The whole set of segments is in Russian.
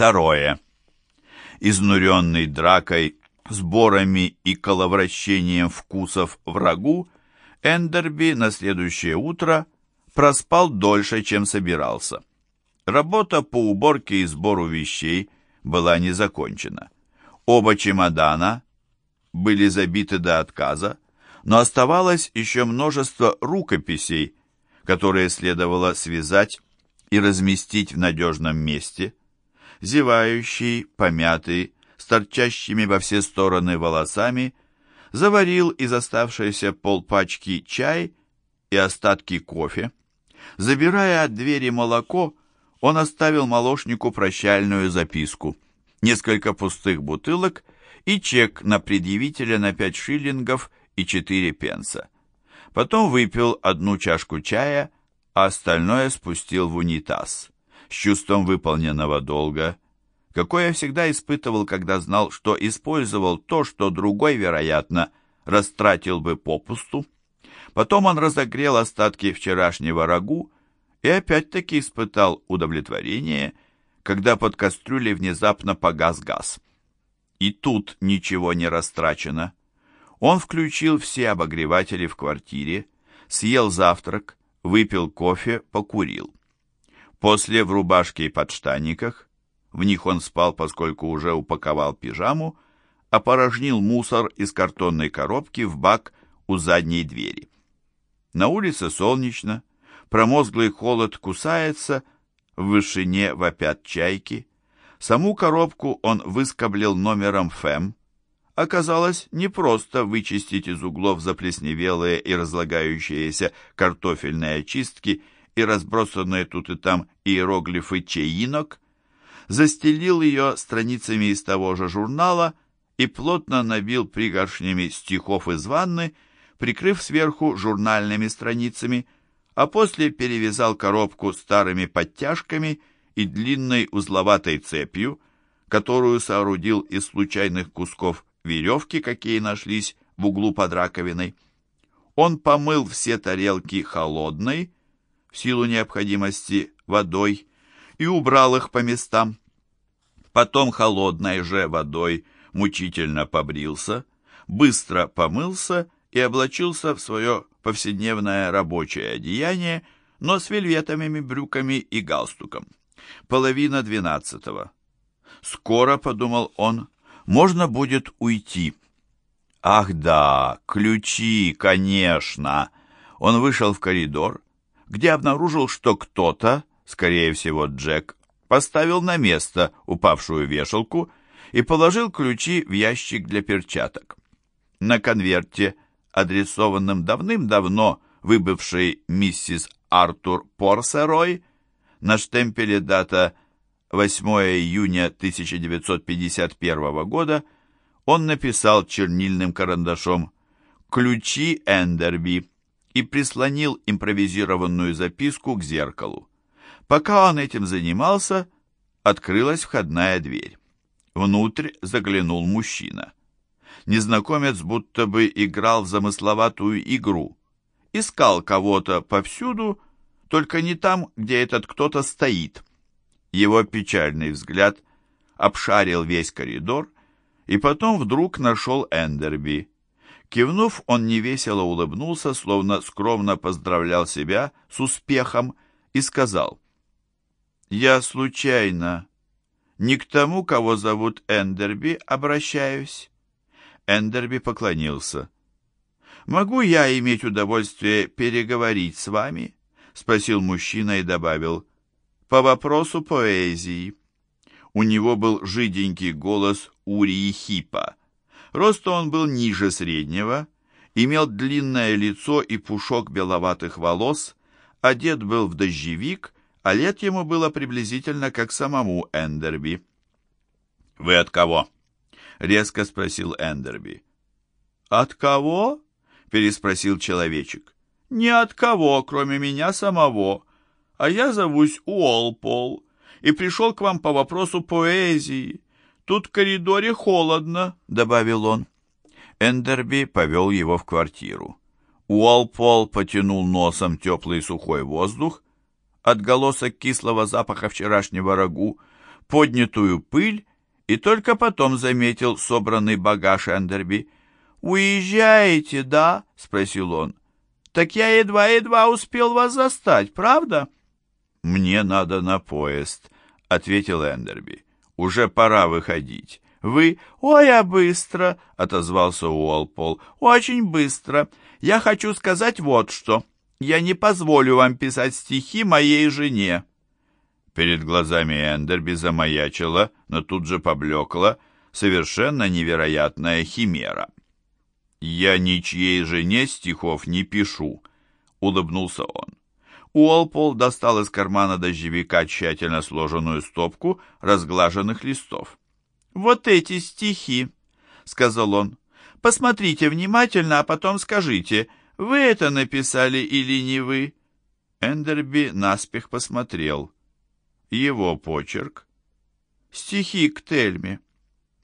Второе. Изнуренный дракой, сборами и коловращением вкусов врагу, Эндерби на следующее утро проспал дольше, чем собирался. Работа по уборке и сбору вещей была не закончена. Оба чемодана были забиты до отказа, но оставалось еще множество рукописей, которые следовало связать и разместить в надежном месте. Зевающий, помятый, с торчащими во все стороны волосами, заварил из оставшейся полпачки чай и остатки кофе. Забирая от двери молоко, он оставил молочнику прощальную записку, несколько пустых бутылок и чек на предъявителя на пять шиллингов и четыре пенса. Потом выпил одну чашку чая, а остальное спустил в унитаз с чувством выполненного долга, какое я всегда испытывал, когда знал, что использовал то, что другой, вероятно, растратил бы попусту. Потом он разогрел остатки вчерашнего рагу и опять-таки испытал удовлетворение, когда под кастрюлей внезапно погас газ. И тут ничего не растрачено. Он включил все обогреватели в квартире, съел завтрак, выпил кофе, покурил. После в рубашке и подштаниках, в них он спал, поскольку уже упаковал пижаму, опорожнил мусор из картонной коробки в бак у задней двери. На улице солнечно, промозглый холод кусается, в вышине вопят чайки. Саму коробку он выскоблил номером ФЭМ, оказалось непросто вычистить из углов заплесневелые и разлагающиеся картофельные очистки и разбросанные тут и там иероглифы чаинок, застелил ее страницами из того же журнала и плотно набил пригоршнями стихов из ванны, прикрыв сверху журнальными страницами, а после перевязал коробку старыми подтяжками и длинной узловатой цепью, которую соорудил из случайных кусков веревки, какие нашлись в углу под раковиной. Он помыл все тарелки холодной, в силу необходимости водой, и убрал их по местам. Потом холодной же водой мучительно побрился, быстро помылся и облачился в свое повседневное рабочее одеяние, но с вельветовыми брюками и галстуком. Половина двенадцатого. Скоро, подумал он, можно будет уйти. Ах да, ключи, конечно. Он вышел в коридор, где обнаружил, что кто-то, скорее всего Джек, поставил на место упавшую вешалку и положил ключи в ящик для перчаток. На конверте, адресованном давным-давно выбывшей миссис Артур Порсерой, на штемпеле дата 8 июня 1951 года он написал чернильным карандашом «Ключи Эндерби» и прислонил импровизированную записку к зеркалу. Пока он этим занимался, открылась входная дверь. Внутрь заглянул мужчина. Незнакомец будто бы играл в замысловатую игру. Искал кого-то повсюду, только не там, где этот кто-то стоит. Его печальный взгляд обшарил весь коридор и потом вдруг нашел Эндерби. Кивнув, он невесело улыбнулся, словно скромно поздравлял себя с успехом и сказал, «Я случайно не к тому, кого зовут Эндерби, обращаюсь». Эндерби поклонился. «Могу я иметь удовольствие переговорить с вами?» — спросил мужчина и добавил по вопросу поэзии. У него был жиденький голос Урии Хипа. Роста он был ниже среднего, имел длинное лицо и пушок беловатых волос, одет был в дождевик, а лет ему было приблизительно как самому Эндерби. «Вы от кого?» — резко спросил Эндерби. «От кого?» — переспросил человечек. «Не от кого, кроме меня самого а я зовусь Уолпол и пришел к вам по вопросу поэзии. Тут в коридоре холодно», — добавил он. Эндерби повел его в квартиру. Уолпол потянул носом теплый сухой воздух, отголосок кислого запаха вчерашнего рагу поднятую пыль и только потом заметил собранный багаж Эндерби. «Уезжаете, да?» — спросил он. «Так я едва-едва успел вас застать, правда?» «Мне надо на поезд», — ответил Эндерби. «Уже пора выходить». «Вы...» «Ой, я быстро!» — отозвался Уолпол. «Очень быстро. Я хочу сказать вот что. Я не позволю вам писать стихи моей жене». Перед глазами Эндерби замаячила, но тут же поблекла совершенно невероятная химера. «Я ничьей жене стихов не пишу», — улыбнулся он. Уолпол достал из кармана дождевика тщательно сложенную стопку разглаженных листов. «Вот эти стихи», — сказал он. «Посмотрите внимательно, а потом скажите, вы это написали или не вы?» Эндерби наспех посмотрел. Его почерк. «Стихи к Тельме».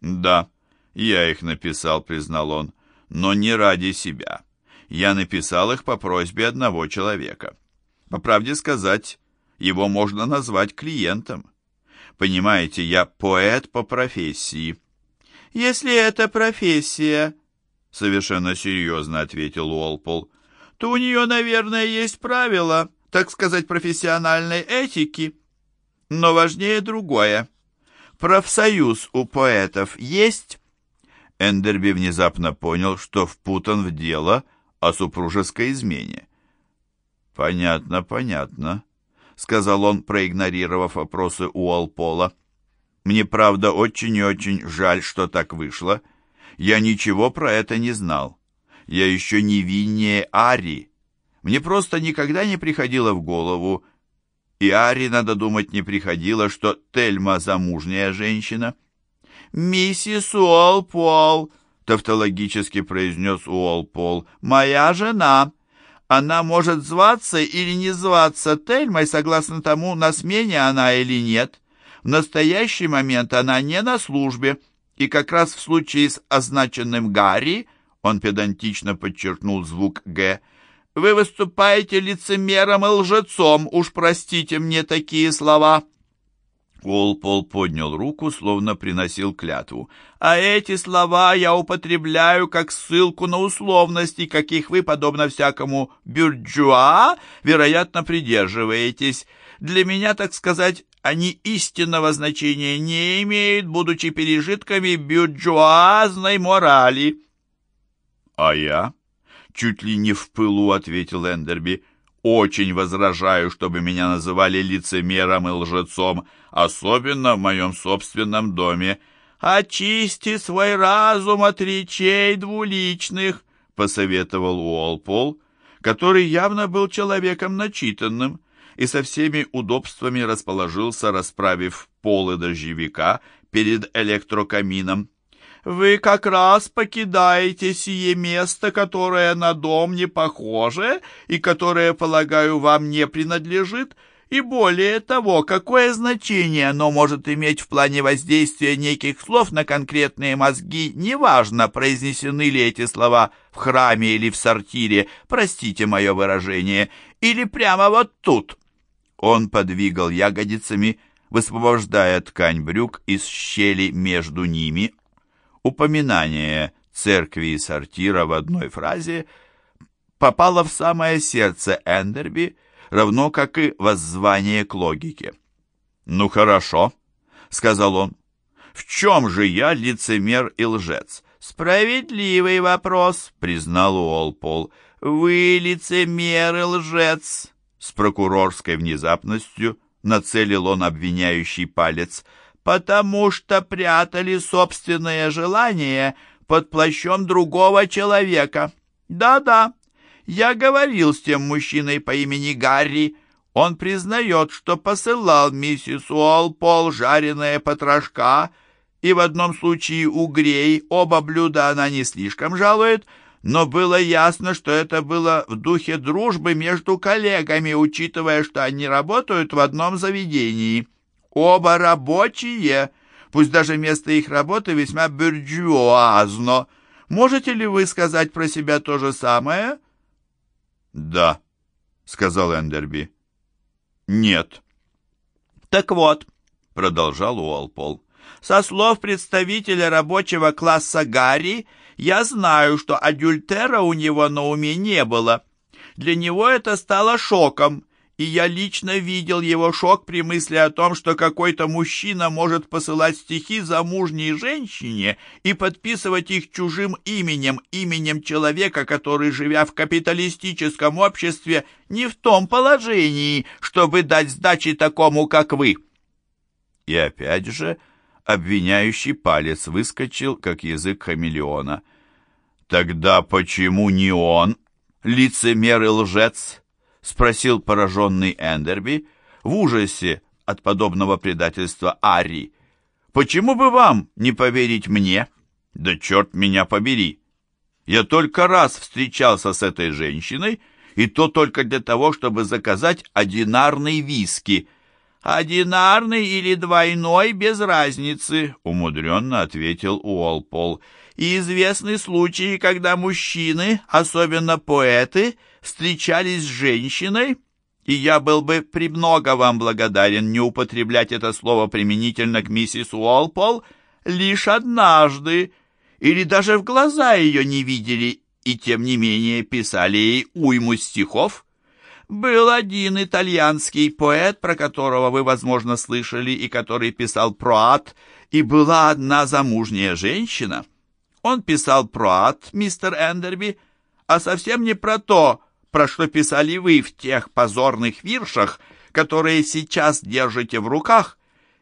«Да, я их написал», — признал он, — «но не ради себя. Я написал их по просьбе одного человека. По правде сказать, его можно назвать клиентом. Понимаете, я поэт по профессии. Если это профессия, совершенно серьезно ответил Уолпол, то у нее, наверное, есть правила, так сказать, профессиональной этики. Но важнее другое. Профсоюз у поэтов есть? Эндерби внезапно понял, что впутан в дело о супружеской измене. «Понятно, понятно», — сказал он, проигнорировав вопросы Уолпола. «Мне, правда, очень и очень жаль, что так вышло. Я ничего про это не знал. Я еще невиннее Ари. Мне просто никогда не приходило в голову, и Ари, надо думать, не приходило, что Тельма замужняя женщина». «Миссис Уолпол», — тавтологически произнес Уолпол, — «моя жена». Она может зваться или не зваться Тельмой, согласно тому, на смене она или нет. В настоящий момент она не на службе, и как раз в случае с означенным Гарри, он педантично подчеркнул звук «г», вы выступаете лицемером и лжецом, уж простите мне такие слова». Уолпол поднял руку, словно приносил клятву. «А эти слова я употребляю как ссылку на условности, каких вы, подобно всякому бюрджуа, вероятно, придерживаетесь. Для меня, так сказать, они истинного значения не имеют, будучи пережитками бюрджуазной морали». «А я?» — чуть ли не в пылу ответил Эндерби — очень возражаю, чтобы меня называли лицемером и лжецом, особенно в моем собственном доме. «Очисти свой разум от речей двуличных», — посоветовал Уолпол, который явно был человеком начитанным и со всеми удобствами расположился, расправив полы дождевика перед электрокамином. Вы как раз покидаете сие место, которое на дом не похоже и которое, полагаю, вам не принадлежит, и более того, какое значение оно может иметь в плане воздействия неких слов на конкретные мозги, неважно, произнесены ли эти слова в храме или в сортире, простите мое выражение, или прямо вот тут. Он подвигал ягодицами, высвобождая ткань брюк из щели между ними, упоминание церкви и сортира в одной фразе попало в самое сердце Эндерби, равно как и воззвание к логике. «Ну хорошо», — сказал он, — «в чем же я лицемер и лжец?» «Справедливый вопрос», — признал Уолпол. «Вы лицемер и лжец», — с прокурорской внезапностью нацелил он обвиняющий палец — потому что прятали собственное желание под плащом другого человека. Да-да, я говорил с тем мужчиной по имени Гарри. Он признает, что посылал миссис Уолпол жареные потрошка, и в одном случае угрей, оба блюда она не слишком жалует, но было ясно, что это было в духе дружбы между коллегами, учитывая, что они работают в одном заведении. Оба рабочие, пусть даже место их работы весьма бюрджуазно. Можете ли вы сказать про себя то же самое? Да, сказал Эндерби. Нет. Так вот, продолжал Уолпол. «Со слов представителя рабочего класса Гарри, я знаю, что адюльтера у него на уме не было. Для него это стало шоком, и я лично видел его шок при мысли о том, что какой-то мужчина может посылать стихи замужней женщине и подписывать их чужим именем, именем человека, который, живя в капиталистическом обществе, не в том положении, чтобы дать сдачи такому, как вы. И опять же обвиняющий палец выскочил, как язык хамелеона. «Тогда почему не он, лицемер и лжец?» — спросил пораженный Эндерби в ужасе от подобного предательства Ари. «Почему бы вам не поверить мне? Да черт меня побери! Я только раз встречался с этой женщиной, и то только для того, чтобы заказать одинарный виски. Одинарный или двойной, без разницы», — умудренно ответил Уолпол. «И известны случаи, когда мужчины, особенно поэты, — встречались с женщиной, и я был бы премного вам благодарен не употреблять это слово применительно к миссис Уолпол лишь однажды, или даже в глаза ее не видели, и тем не менее писали ей уйму стихов. Был один итальянский поэт, про которого вы, возможно, слышали, и который писал про ад, и была одна замужняя женщина. Он писал про ад, мистер Эндерби, а совсем не про то, про что писали вы в тех позорных виршах, которые сейчас держите в руках,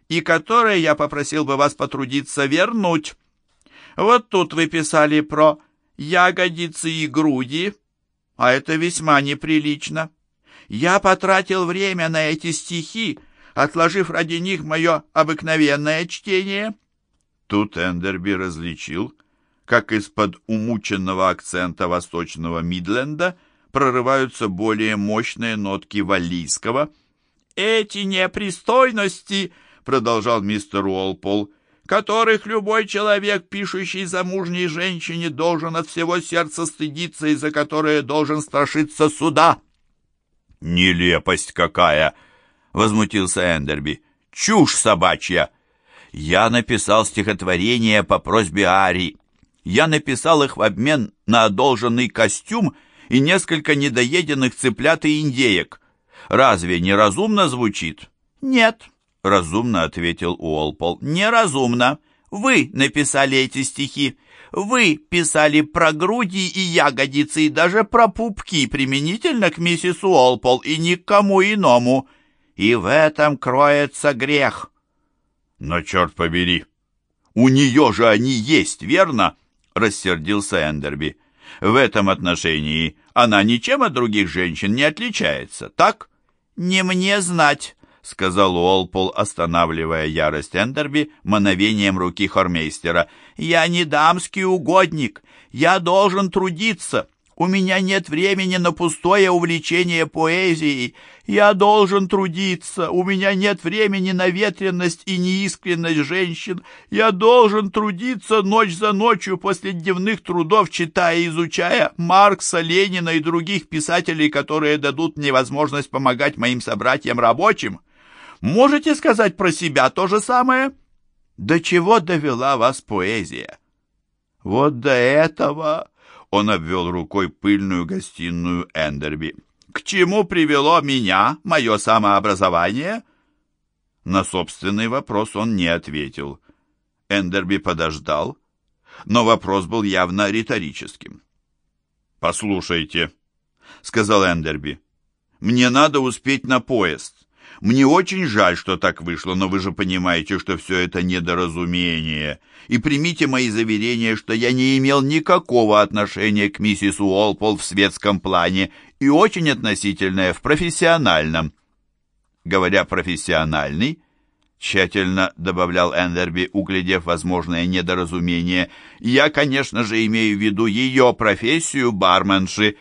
и которые я попросил бы вас потрудиться вернуть. Вот тут вы писали про ягодицы и груди, а это весьма неприлично. Я потратил время на эти стихи, отложив ради них мое обыкновенное чтение. Тут Эндерби различил, как из-под умученного акцента восточного Мидленда — прорываются более мощные нотки валлийского. «Эти непристойности», — продолжал мистер Уолпол, «которых любой человек, пишущий замужней женщине, должен от всего сердца стыдиться и за которые должен страшиться суда». «Нелепость какая!» — возмутился Эндерби. «Чушь собачья! Я написал стихотворение по просьбе Ари. Я написал их в обмен на одолженный костюм и несколько недоеденных цыплят и индеек. Разве неразумно звучит? Нет, разумно ответил Уолпол. Неразумно. Вы написали эти стихи. Вы писали про груди и ягодицы, и даже про пупки, применительно к миссис Уолпол и никому иному. И в этом кроется грех. Но черт побери, у нее же они есть, верно? Рассердился Эндерби. В этом отношении она ничем от других женщин не отличается, так? Не мне знать, сказал Уолпол, останавливая ярость Эндерби мановением руки хормейстера. Я не дамский угодник, я должен трудиться. У меня нет времени на пустое увлечение поэзией. Я должен трудиться. У меня нет времени на ветренность и неискренность женщин. Я должен трудиться ночь за ночью после дневных трудов, читая и изучая Маркса, Ленина и других писателей, которые дадут мне возможность помогать моим собратьям рабочим. Можете сказать про себя то же самое? До чего довела вас поэзия? Вот до этого... Он обвел рукой пыльную гостиную Эндерби. «К чему привело меня мое самообразование?» На собственный вопрос он не ответил. Эндерби подождал, но вопрос был явно риторическим. «Послушайте», — сказал Эндерби, — «мне надо успеть на поезд. Мне очень жаль, что так вышло, но вы же понимаете, что все это недоразумение. И примите мои заверения, что я не имел никакого отношения к миссис Уолпол в светском плане и очень относительное в профессиональном. Говоря «профессиональный», тщательно добавлял Эндерби, углядев возможное недоразумение, я, конечно же, имею в виду ее профессию барменши.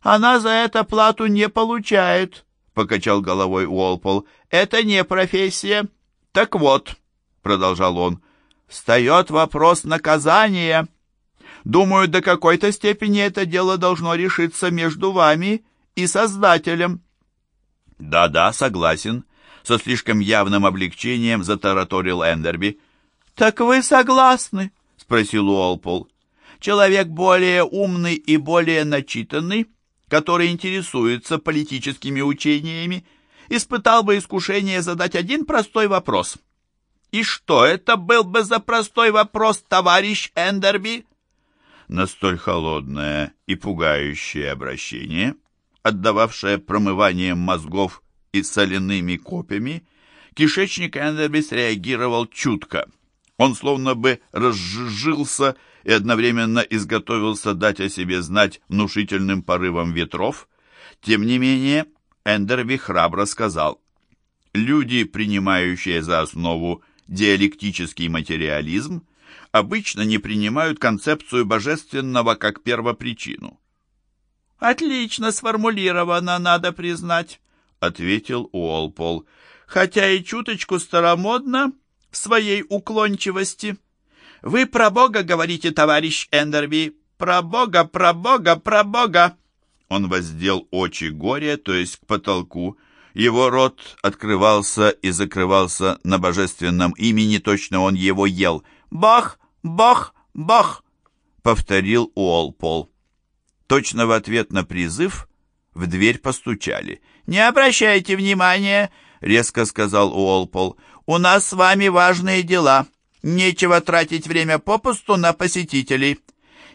Она за это плату не получает, покачал головой Уолпол. «Это не профессия». «Так вот», — продолжал он, — «встает вопрос наказания. Думаю, до какой-то степени это дело должно решиться между вами и Создателем». «Да-да, согласен. со слишком явным облегчением затараторил Эндерби. «Так вы согласны?» — спросил Уолпол. «Человек более умный и более начитанный, который интересуется политическими учениями, испытал бы искушение задать один простой вопрос. И что это был бы за простой вопрос, товарищ Эндерби?» На столь холодное и пугающее обращение, отдававшее промыванием мозгов и соляными копьями, кишечник Эндерби среагировал чутко. Он словно бы разжижился и одновременно изготовился дать о себе знать внушительным порывом ветров. Тем не менее, Эндерби храбро сказал, «Люди, принимающие за основу диалектический материализм, обычно не принимают концепцию божественного как первопричину». «Отлично сформулировано, надо признать», — ответил Уолпол, «хотя и чуточку старомодно в своей уклончивости». «Вы про Бога говорите, товарищ Эндерби? Про Бога, про Бога, про Бога!» Он воздел очи горе, то есть к потолку. Его рот открывался и закрывался на божественном имени, точно он его ел. «Бах! Бах! Бах!» — повторил Уолпол. Точно в ответ на призыв в дверь постучали. «Не обращайте внимания!» — резко сказал Уолпол. «У нас с вами важные дела. Нечего тратить время попусту на посетителей».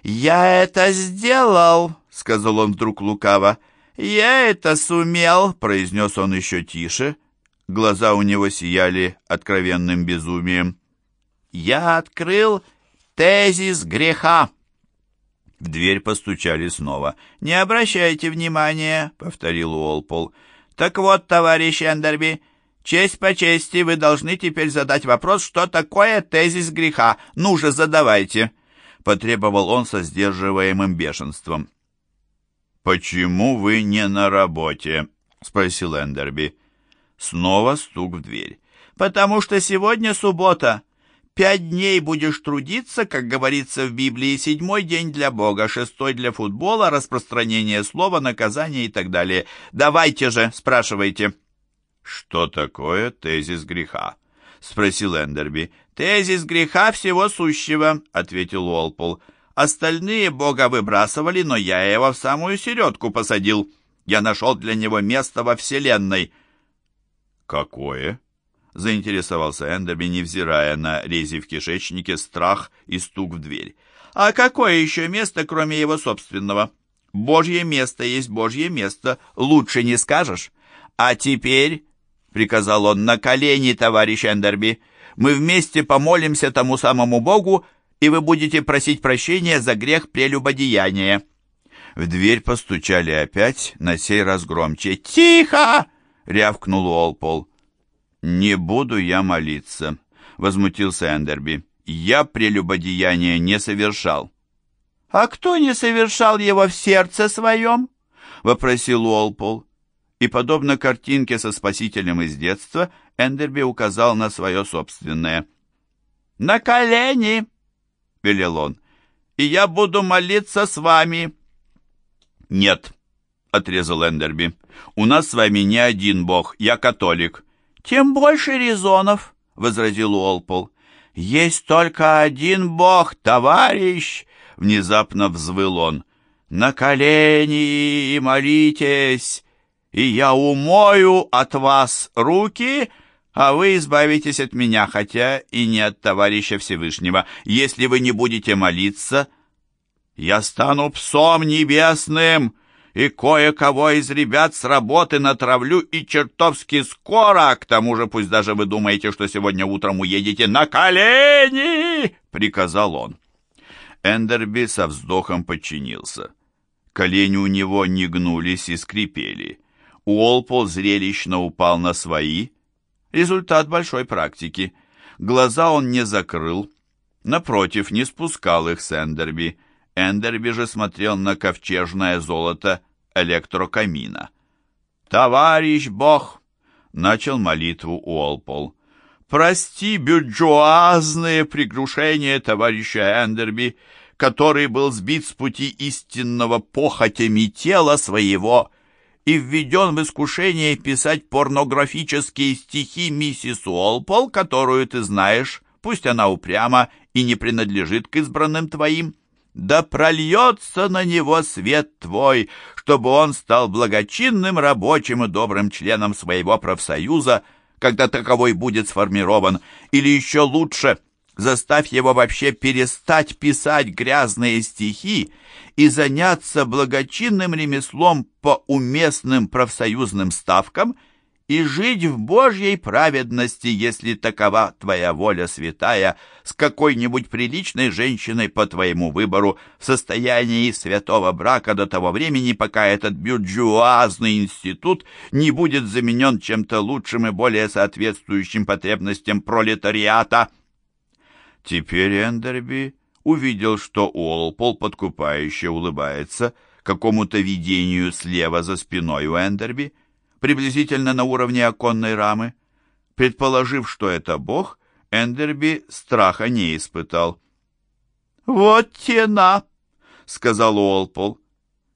«Я это сделал!» — сказал он вдруг лукаво. «Я это сумел!» — произнес он еще тише. Глаза у него сияли откровенным безумием. «Я открыл тезис греха!» В дверь постучали снова. «Не обращайте внимания», — повторил Уолпол. «Так вот, товарищ Эндерби, честь по чести вы должны теперь задать вопрос, что такое тезис греха. Ну же, задавайте», — потребовал он со сдерживаемым бешенством. «Почему вы не на работе?» — спросил Эндерби. Снова стук в дверь. «Потому что сегодня суббота. Пять дней будешь трудиться, как говорится в Библии, седьмой день для Бога, шестой для футбола, распространение слова, наказание и так далее. Давайте же, спрашивайте». «Что такое тезис греха?» — спросил Эндерби. «Тезис греха всего сущего», — ответил Уолпол. Остальные Бога выбрасывали, но я его в самую середку посадил. Я нашел для него место во Вселенной». «Какое?» — заинтересовался Эндерби, невзирая на рези в кишечнике, страх и стук в дверь. «А какое еще место, кроме его собственного? Божье место есть Божье место, лучше не скажешь. А теперь...» — приказал он, — «на колени, товарищ Эндерби. Мы вместе помолимся тому самому Богу, и вы будете просить прощения за грех прелюбодеяния». В дверь постучали опять, на сей раз громче. «Тихо!» — рявкнул Уолпол. «Не буду я молиться», — возмутился Эндерби. «Я прелюбодеяния не совершал». «А кто не совершал его в сердце своем?» — вопросил Уолпол. И, подобно картинке со спасителем из детства, Эндерби указал на свое собственное. «На колени!» — велел он, — «и я буду молиться с вами». «Нет», — отрезал Эндерби, — «у нас с вами не один бог, я католик». «Тем больше резонов», — возразил Уолпол. «Есть только один бог, товарищ!» — внезапно взвыл он. «На колени молитесь, и я умою от вас руки, а вы избавитесь от меня, хотя и не от товарища Всевышнего. Если вы не будете молиться, я стану псом небесным, и кое-кого из ребят с работы натравлю и чертовски скоро. К тому же пусть даже вы думаете, что сегодня утром уедете на колени, — приказал он. Эндерби со вздохом подчинился. Колени у него не гнулись и скрипели. Уолпол зрелищно упал на свои — Результат большой практики. Глаза он не закрыл, напротив, не спускал их с Эндерби. Эндерби же смотрел на ковчежное золото электрокамина. «Товарищ Бог!» — начал молитву Уолпол. «Прости бюржуазные пригрушения товарища Эндерби, который был сбит с пути истинного похотями тела своего и введен в искушение писать порнографические стихи миссис Уолпол, которую ты знаешь, пусть она упряма и не принадлежит к избранным твоим. Да прольется на него свет твой, чтобы он стал благочинным рабочим и добрым членом своего профсоюза, когда таковой будет сформирован, или еще лучше — Заставь его вообще перестать писать грязные стихи и заняться благочинным ремеслом по уместным профсоюзным ставкам и жить в Божьей праведности, если такова твоя воля святая, с какой-нибудь приличной женщиной по твоему выбору в состоянии святого брака до того времени, пока этот бюржуазный институт не будет заменен чем-то лучшим и более соответствующим потребностям пролетариата». Теперь Эндерби увидел, что Уолпол подкупающе улыбается какому-то видению слева за спиной у Эндерби, приблизительно на уровне оконной рамы. Предположив, что это Бог, Эндерби страха не испытал. «Вот тена!» — сказал Уолпол.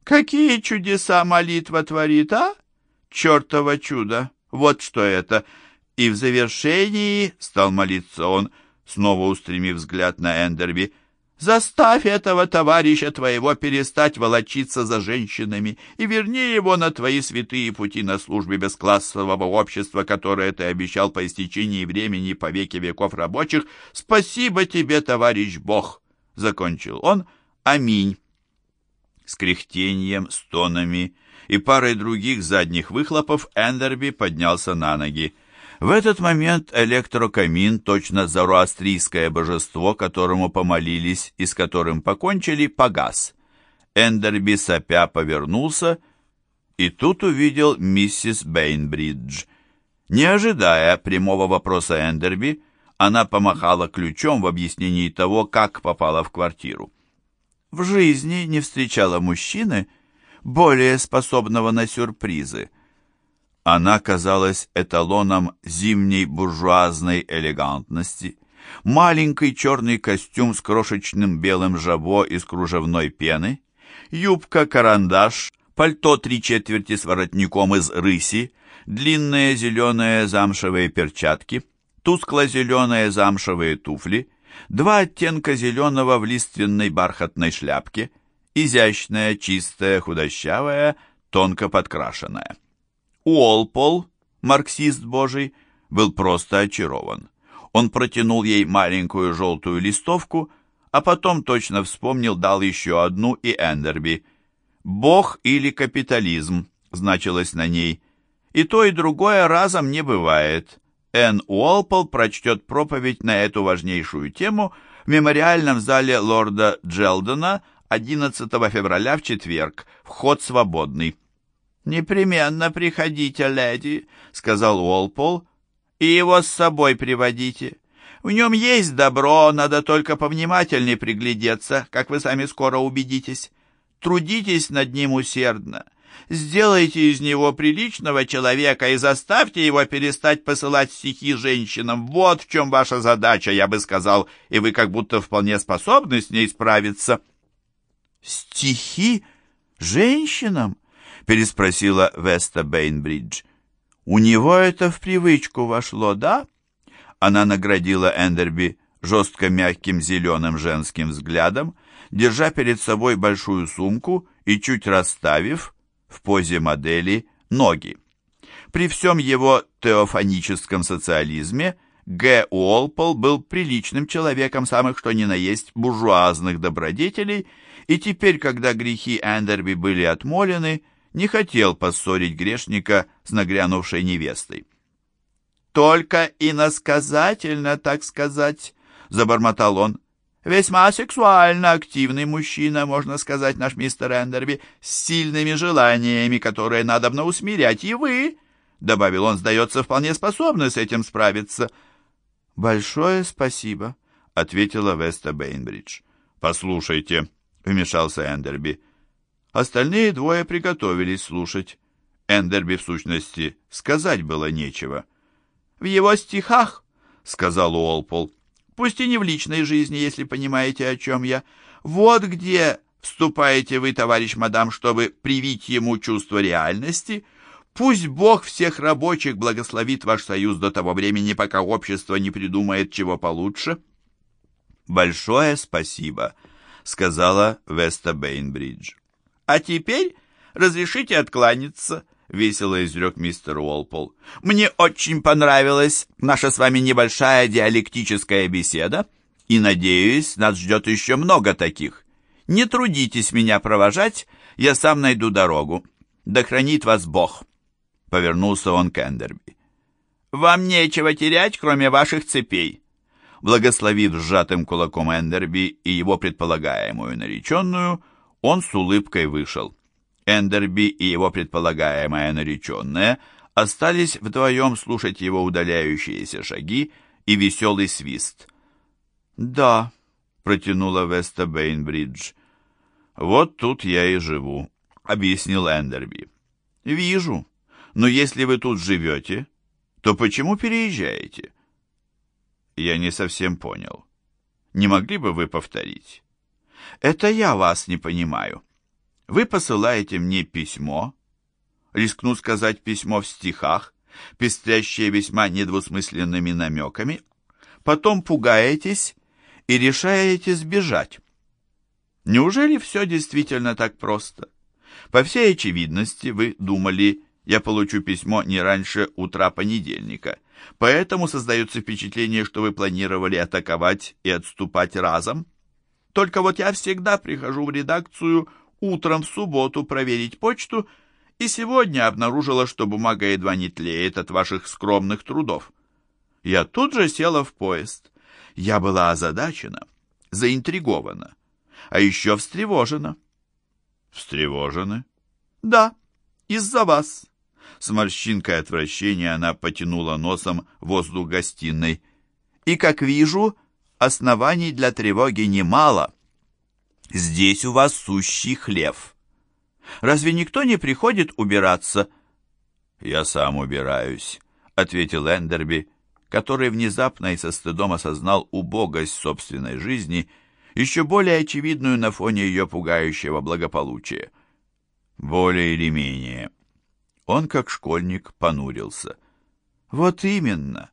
«Какие чудеса молитва творит, а? Чертово чудо! Вот что это!» И в завершении, стал молиться он, — снова устремив взгляд на Эндерби, «Заставь этого товарища твоего перестать волочиться за женщинами и верни его на твои святые пути на службе бесклассового общества, которое ты обещал по истечении времени по веке веков рабочих. Спасибо тебе, товарищ Бог!» — закончил он. «Аминь!» С кряхтением, стонами и парой других задних выхлопов Эндерби поднялся на ноги. В этот момент электрокамин, точно зороастрийское божество, которому помолились и с которым покончили, погас. Эндерби сопя повернулся и тут увидел миссис Бейнбридж. Не ожидая прямого вопроса Эндерби, она помахала ключом в объяснении того, как попала в квартиру. В жизни не встречала мужчины, более способного на сюрпризы, она казалась эталоном зимней буржуазной элегантности. Маленький черный костюм с крошечным белым жабо из кружевной пены, юбка-карандаш, пальто три четверти с воротником из рыси, длинные зеленые замшевые перчатки, тускло-зеленые замшевые туфли, два оттенка зеленого в лиственной бархатной шляпке, изящная, чистая, худощавая, тонко подкрашенная. Уолпол, марксист божий, был просто очарован. Он протянул ей маленькую желтую листовку, а потом точно вспомнил, дал еще одну и Эндерби. «Бог или капитализм» значилось на ней. И то, и другое разом не бывает. Энн Уолпол прочтет проповедь на эту важнейшую тему в мемориальном зале лорда Джелдона 11 февраля в четверг. Вход свободный. «Непременно приходите, леди», — сказал Уолпол, — «и его с собой приводите. В нем есть добро, надо только повнимательнее приглядеться, как вы сами скоро убедитесь. Трудитесь над ним усердно». Сделайте из него приличного человека и заставьте его перестать посылать стихи женщинам. Вот в чем ваша задача, я бы сказал, и вы как будто вполне способны с ней справиться». «Стихи женщинам?» Переспросила Веста Бейнбридж. «У него это в привычку вошло, да?» Она наградила Эндерби жестко мягким зеленым женским взглядом, держа перед собой большую сумку и чуть расставив, в позе модели, ноги. При всем его теофоническом социализме Г. Уолпол был приличным человеком самых что ни на есть буржуазных добродетелей, и теперь, когда грехи Эндерби были отмолены, не хотел поссорить грешника с нагрянувшей невестой. «Только иносказательно, так сказать», — забормотал он. «Весьма сексуально активный мужчина, можно сказать, наш мистер Эндерби, с сильными желаниями, которые надобно усмирять. И вы, — добавил он, — сдается, вполне способны с этим справиться». «Большое спасибо», — ответила Веста Бейнбридж. «Послушайте», — вмешался Эндерби, Остальные двое приготовились слушать. Эндерби, в сущности, сказать было нечего. «В его стихах», — сказал Уолпол, — «пусть и не в личной жизни, если понимаете, о чем я, вот где вступаете вы, товарищ мадам, чтобы привить ему чувство реальности? Пусть Бог всех рабочих благословит ваш союз до того времени, пока общество не придумает чего получше». «Большое спасибо», — сказала Веста Бейнбридж. «А теперь разрешите откланяться», — весело изрек мистер Уолпол. «Мне очень понравилась наша с вами небольшая диалектическая беседа, и, надеюсь, нас ждет еще много таких. Не трудитесь меня провожать, я сам найду дорогу. Да хранит вас Бог!» Повернулся он к Эндерби. «Вам нечего терять, кроме ваших цепей». Благословив сжатым кулаком Эндерби и его предполагаемую нареченную, он с улыбкой вышел. Эндерби и его предполагаемая нареченная остались вдвоем слушать его удаляющиеся шаги и веселый свист. «Да», — протянула Веста Бейнбридж, — «вот тут я и живу», — объяснил Эндерби. «Вижу, но если вы тут живете, то почему переезжаете?» Я не совсем понял. Не могли бы вы повторить? Это я вас не понимаю. Вы посылаете мне письмо, рискну сказать письмо в стихах, пестрящее весьма недвусмысленными намеками, потом пугаетесь и решаете сбежать. Неужели все действительно так просто? По всей очевидности, вы думали, я получу письмо не раньше утра понедельника, Поэтому создается впечатление, что вы планировали атаковать и отступать разом. Только вот я всегда прихожу в редакцию утром в субботу проверить почту, и сегодня обнаружила, что бумага едва не тлеет от ваших скромных трудов. Я тут же села в поезд. Я была озадачена, заинтригована, а еще встревожена. Встревожены? Да, из-за вас. С морщинкой отвращения она потянула носом воздух гостиной. «И, как вижу, оснований для тревоги немало. Здесь у вас сущий хлев. Разве никто не приходит убираться?» «Я сам убираюсь», — ответил Эндерби, который внезапно и со стыдом осознал убогость собственной жизни, еще более очевидную на фоне ее пугающего благополучия. «Более или менее», он, как школьник, понурился. «Вот именно.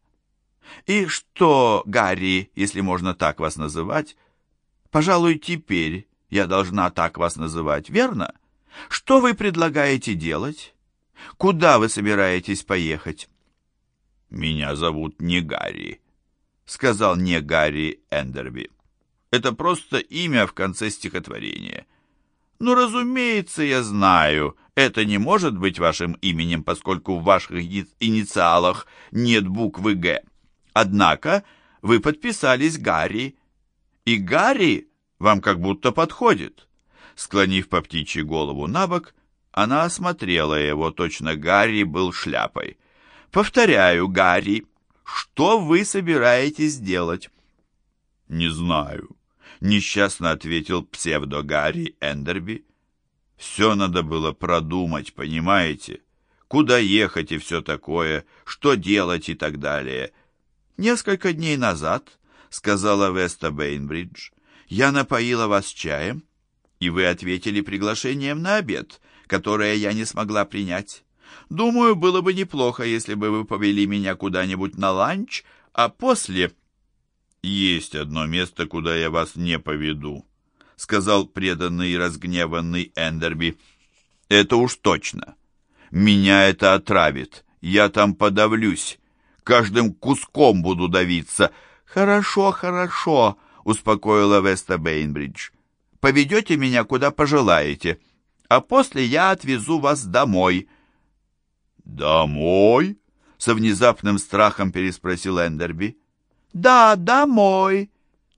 И что, Гарри, если можно так вас называть, пожалуй, теперь я должна так вас называть, верно? Что вы предлагаете делать? Куда вы собираетесь поехать?» «Меня зовут не Гарри», — сказал не Гарри Эндерби. «Это просто имя в конце стихотворения». «Ну, разумеется, я знаю», это не может быть вашим именем, поскольку в ваших инициалах нет буквы «Г». Однако вы подписались Гарри, и Гарри вам как будто подходит. Склонив по птичьей голову на бок, она осмотрела его, точно Гарри был шляпой. «Повторяю, Гарри, что вы собираетесь делать?» «Не знаю», — несчастно ответил псевдо-Гарри Эндерби. Все надо было продумать, понимаете? Куда ехать и все такое, что делать и так далее. Несколько дней назад, сказала Веста Бейнбридж, я напоила вас чаем, и вы ответили приглашением на обед, которое я не смогла принять. Думаю, было бы неплохо, если бы вы повели меня куда-нибудь на ланч, а после... Есть одно место, куда я вас не поведу, — сказал преданный и разгневанный Эндерби. «Это уж точно. Меня это отравит. Я там подавлюсь. Каждым куском буду давиться». «Хорошо, хорошо», — успокоила Веста Бейнбридж. «Поведете меня куда пожелаете, а после я отвезу вас домой». «Домой?» — со внезапным страхом переспросил Эндерби. «Да, домой»,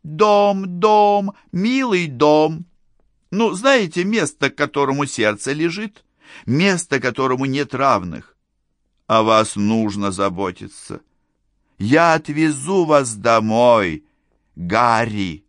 Дом, дом, милый дом. Ну, знаете, место, к которому сердце лежит, место, которому нет равных. О вас нужно заботиться. Я отвезу вас домой, Гарри.